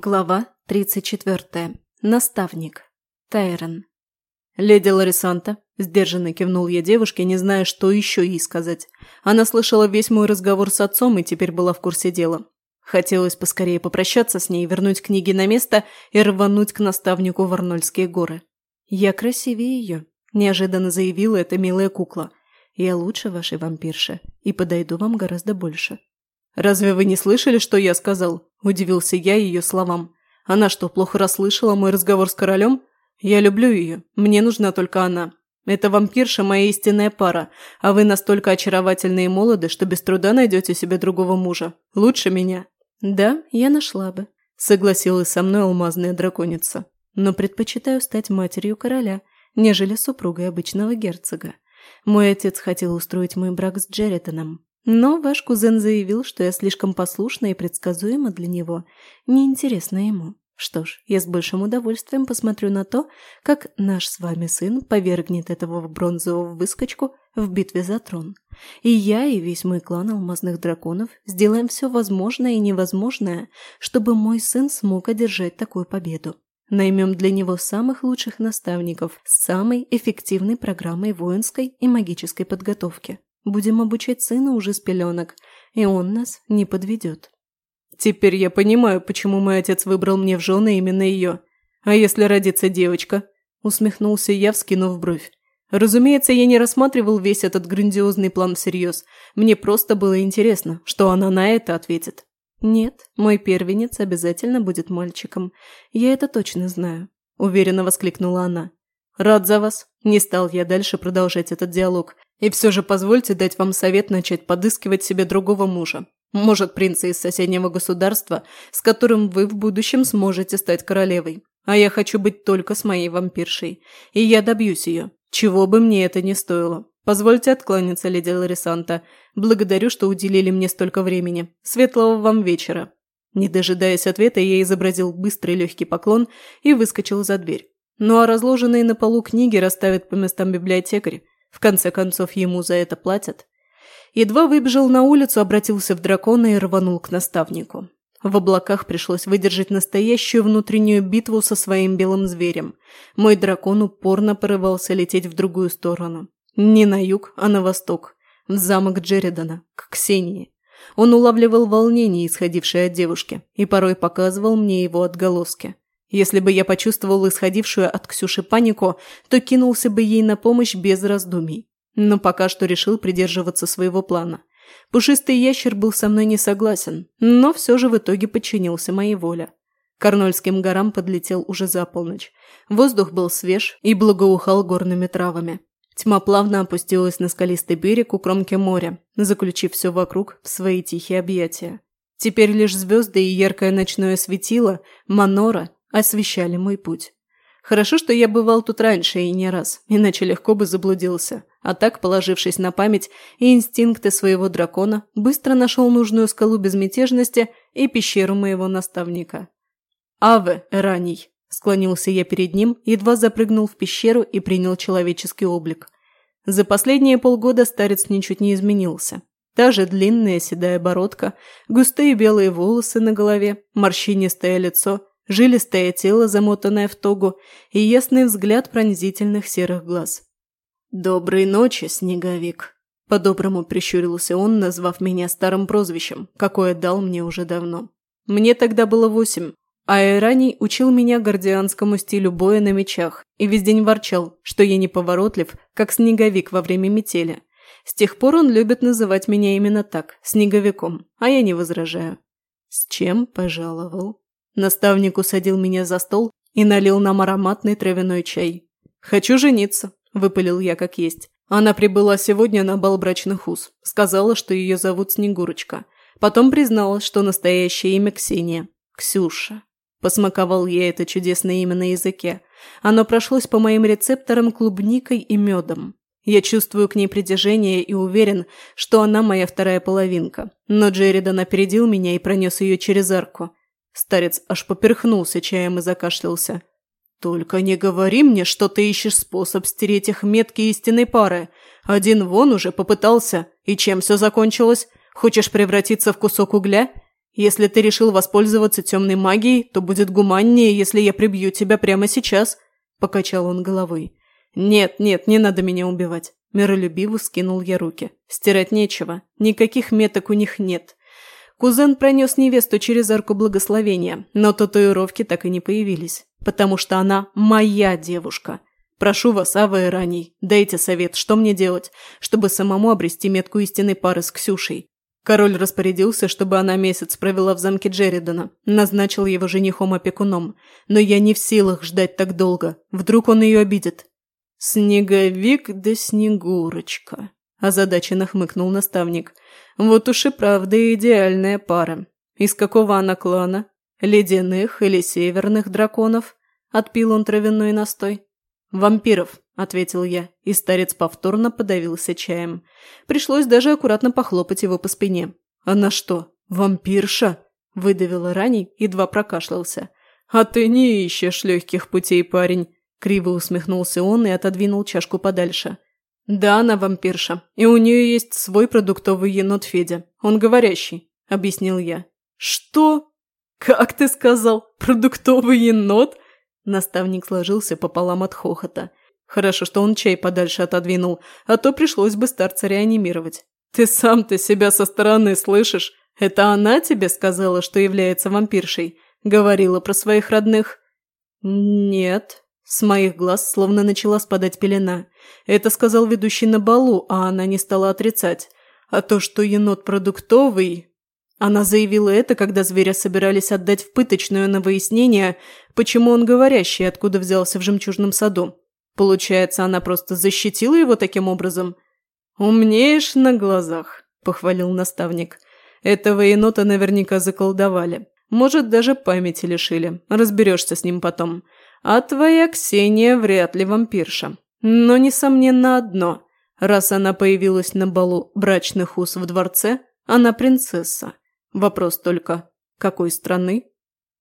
Глава 34. Наставник. Тайрон. «Леди Ларисанта», – сдержанно кивнул я девушке, не зная, что еще ей сказать. Она слышала весь мой разговор с отцом и теперь была в курсе дела. Хотелось поскорее попрощаться с ней, вернуть книги на место и рвануть к наставнику в Арнольские горы. «Я красивее ее», – неожиданно заявила эта милая кукла. «Я лучше вашей вампирши и подойду вам гораздо больше». «Разве вы не слышали, что я сказал?» – удивился я ее словам. «Она что, плохо расслышала мой разговор с королем? Я люблю ее. Мне нужна только она. Это вампирша моя истинная пара, а вы настолько очаровательны и молоды, что без труда найдете себе другого мужа. Лучше меня». «Да, я нашла бы», – согласилась со мной алмазная драконица. «Но предпочитаю стать матерью короля, нежели супругой обычного герцога. Мой отец хотел устроить мой брак с Джеретоном, но ваш кузен заявил, что я слишком послушна и предсказуема для него. Неинтересно ему. Что ж, я с большим удовольствием посмотрю на то, как наш с вами сын повергнет этого бронзового выскочку в битве за трон. И я, и весь мой клан алмазных драконов сделаем все возможное и невозможное, чтобы мой сын смог одержать такую победу. Наймем для него самых лучших наставников с самой эффективной программой воинской и магической подготовки. Будем обучать сына уже с пеленок, и он нас не подведет. Теперь я понимаю, почему мой отец выбрал мне в жены именно ее. А если родится девочка? Усмехнулся я, вскинув бровь. Разумеется, я не рассматривал весь этот грандиозный план всерьез. Мне просто было интересно, что она на это ответит. «Нет, мой первенец обязательно будет мальчиком. Я это точно знаю», – уверенно воскликнула она. «Рад за вас». Не стал я дальше продолжать этот диалог. И все же позвольте дать вам совет начать подыскивать себе другого мужа. Может, принца из соседнего государства, с которым вы в будущем сможете стать королевой. А я хочу быть только с моей вампиршей. И я добьюсь ее. Чего бы мне это ни стоило. Позвольте откланяться, леди Ларисанта. Благодарю, что уделили мне столько времени. Светлого вам вечера». Не дожидаясь ответа, я изобразил быстрый легкий поклон и выскочил за дверь. Ну а разложенные на полу книги расставит по местам библиотекарь. В конце концов, ему за это платят. Едва выбежал на улицу, обратился в дракона и рванул к наставнику. В облаках пришлось выдержать настоящую внутреннюю битву со своим белым зверем. Мой дракон упорно порывался лететь в другую сторону. Не на юг, а на восток. В замок Джеридана, к Ксении. Он улавливал волнение, исходившее от девушки, и порой показывал мне его отголоски. Если бы я почувствовал исходившую от Ксюши панику, то кинулся бы ей на помощь без раздумий. Но пока что решил придерживаться своего плана. Пушистый ящер был со мной не согласен, но все же в итоге подчинился моей воле. К Арнольским горам подлетел уже за полночь. Воздух был свеж и благоухал горными травами. Тьма плавно опустилась на скалистый берег у кромки моря, заключив все вокруг в свои тихие объятия. Теперь лишь звезды и яркое ночное светило, манора освещали мой путь. Хорошо, что я бывал тут раньше и не раз, иначе легко бы заблудился. А так, положившись на память и инстинкты своего дракона, быстро нашел нужную скалу безмятежности и пещеру моего наставника. «Аве, Эраний!» – склонился я перед ним, едва запрыгнул в пещеру и принял человеческий облик. За последние полгода старец ничуть не изменился. Та же длинная седая бородка, густые белые волосы на голове, морщинистое лицо жилистое тело, замотанное в тогу, и ясный взгляд пронзительных серых глаз. «Доброй ночи, снеговик!» По-доброму прищурился он, назвав меня старым прозвищем, какое дал мне уже давно. Мне тогда было восемь, а Эраний учил меня гардианскому стилю боя на мечах и весь день ворчал, что я неповоротлив, как снеговик во время метели. С тех пор он любит называть меня именно так, снеговиком, а я не возражаю. С чем пожаловал? Наставник усадил меня за стол и налил нам ароматный травяной чай. «Хочу жениться», – выпалил я как есть. Она прибыла сегодня на бал брачных уз. Сказала, что ее зовут Снегурочка. Потом призналась, что настоящее имя Ксения. Ксюша. Посмаковал я это чудесное имя на языке. Оно прошлось по моим рецепторам клубникой и медом. Я чувствую к ней притяжение и уверен, что она моя вторая половинка. Но Джеридан опередил меня и пронес ее через арку. Старец аж поперхнулся чаем и закашлялся. «Только не говори мне, что ты ищешь способ стереть их метки истинной пары. Один вон уже попытался. И чем все закончилось? Хочешь превратиться в кусок угля? Если ты решил воспользоваться темной магией, то будет гуманнее, если я прибью тебя прямо сейчас», – покачал он головой. «Нет, нет, не надо меня убивать». Миролюбиво скинул я руки. «Стирать нечего. Никаких меток у них нет. Кузен пронес невесту через арку благословения, но татуировки так и не появились, потому что она моя девушка. Прошу вас, Ава и дайте совет, что мне делать, чтобы самому обрести метку истинной пары с Ксюшей. Король распорядился, чтобы она месяц провела в замке Джеридана, назначил его женихом-опекуном, но я не в силах ждать так долго, вдруг он ее обидит. «Снеговик да Снегурочка», – озадаченно хмыкнул наставник – вот уж и правда идеальная пара. Из какого она клана? Ледяных или северных драконов? Отпил он травяной настой. «Вампиров», – ответил я, и старец повторно подавился чаем. Пришлось даже аккуратно похлопать его по спине. «Она что, вампирша?» – выдавила раней, едва прокашлялся. «А ты не ищешь легких путей, парень», – криво усмехнулся он и отодвинул чашку подальше. «Да, она вампирша, и у нее есть свой продуктовый енот Федя. Он говорящий», – объяснил я. «Что? Как ты сказал? Продуктовый енот?» Наставник сложился пополам от хохота. Хорошо, что он чай подальше отодвинул, а то пришлось бы старца реанимировать. «Ты сам-то себя со стороны слышишь? Это она тебе сказала, что является вампиршей? Говорила про своих родных?» «Нет», с моих глаз словно начала спадать пелена. Это сказал ведущий на балу, а она не стала отрицать. А то, что енот продуктовый... Она заявила это, когда зверя собирались отдать в пыточную на выяснение, почему он говорящий, откуда взялся в жемчужном саду. Получается, она просто защитила его таким образом? «Умнеешь на глазах», – похвалил наставник. «Этого енота наверняка заколдовали. Может, даже памяти лишили. Разберешься с ним потом. А твоя Ксения вряд ли вампирша. Но, несомненно, одно. Раз она появилась на балу брачных уз в дворце, она принцесса. Вопрос только, какой страны?